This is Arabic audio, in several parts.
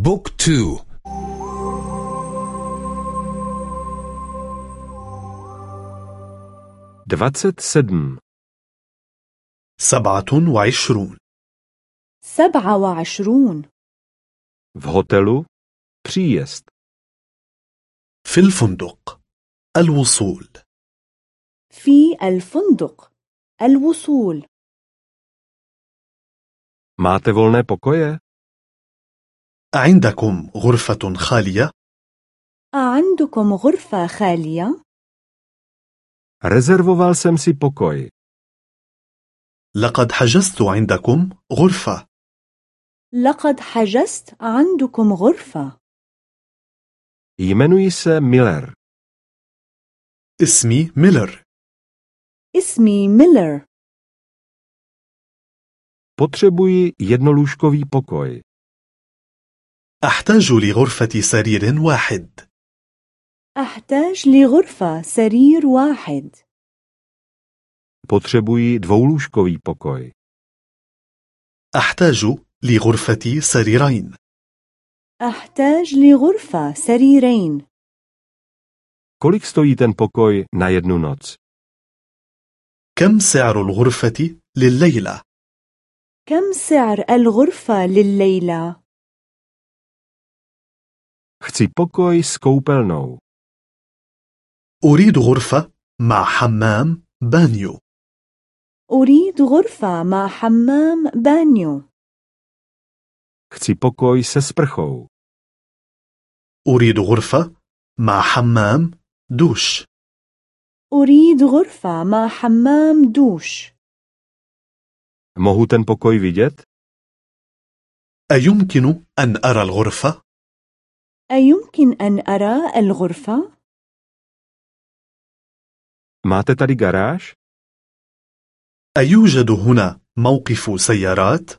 بوك تو dvacet sedm, سبعة وعشرون. سبعة وعشرون. V hotelu, příjezd, في الفندق. الوصول. في الفندق. الوصول. Máte volné pokoje? عندكم غرفة خالية؟ أعندكم غرفة خالية؟ Rezervoval jsem si pokoj. لقد حجزت عندكم غرفة لقد حجزت عندكم غرفة Jmenuji se Miller. اسمي ميلر اسمي ميلر Potřebuji jednolůžkový pokoj. أحتاج لغرفة سرير واحد أحتاج لغرفة سرير واحد Potřebuji dvoulůžkový pokoj. أحتاج لغرفة سريرين أحتاج لغرفة سريرين Kolik stojí ten pokoj na jednu noc? كم سعر الغرفة لليلة؟ كم سعر الغرفة لليلة؟ Chci pokoj s koupelnou. أريد غرفة مع حمام بانيو أريد غرفة مع حمام بانيو Chci pokoj se sprchou. أريد غرفة مع حمام دوش أريد غرفة مع حمام دوش Mohu ten pokoj vidět? أيمكن أن أرى الغرفة؟ أيمكن أن أرى الغرفة؟ Máte tady garáž? أيوجد هنا موقف سيارات؟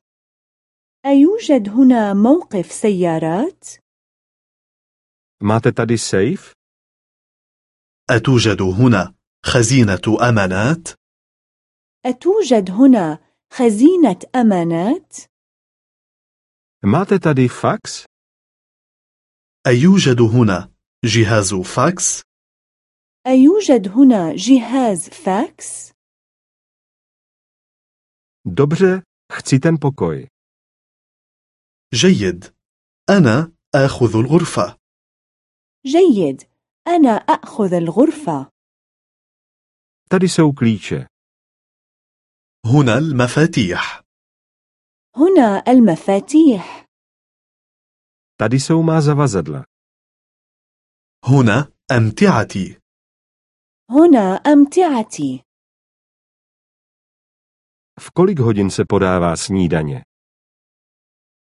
أيوجد هنا موقف سيارات؟ Máte tady sejf? أتوجد هنا خزينة أمانات؟ أتوجد هنا خزينة أمانات؟ Máte tady fax? أيوجد هنا جهاز فاكس؟ أيوجد هنا جهاز فاكس؟ Dobře, chci ten pokoj. جيد أنا آخذ الغرفة جيد أنا أخذ الغرفة Tady jsou klíče. هنا المفاتيح هنا المفاتيح Tady jsou má zavazadla. هنا أمتعتي هنا أمتعتي V kolik hodin se podává snídaně?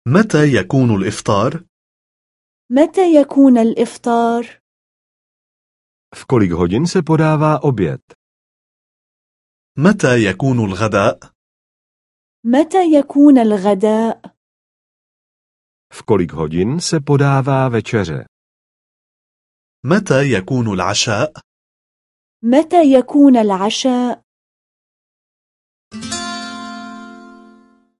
متى يكون الإفطار؟ متى يكون الإفطار؟ V kolik hodin se podává oběd? متى يكون الغداء؟ متى يكون الغداء؟ V kolik hodin se podává večeře? متى يكون العشاء؟ متى يكون العشاء؟